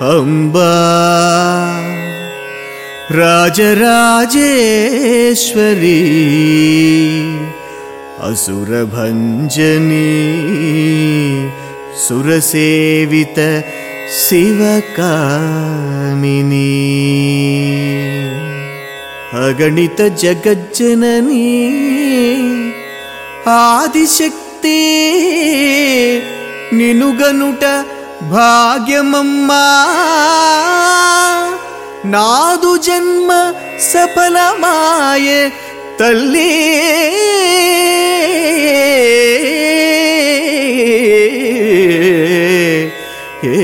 अम्बा। राजराजेश्वरी असुरभञ्जनी सुरसेवित शिवकामिनी। अगणितजगज्जननी आदिशक्ति निनुगनुट భాగ్యమమ్మా నాదు జన్మ సఫలమాయే తల్లి ఏ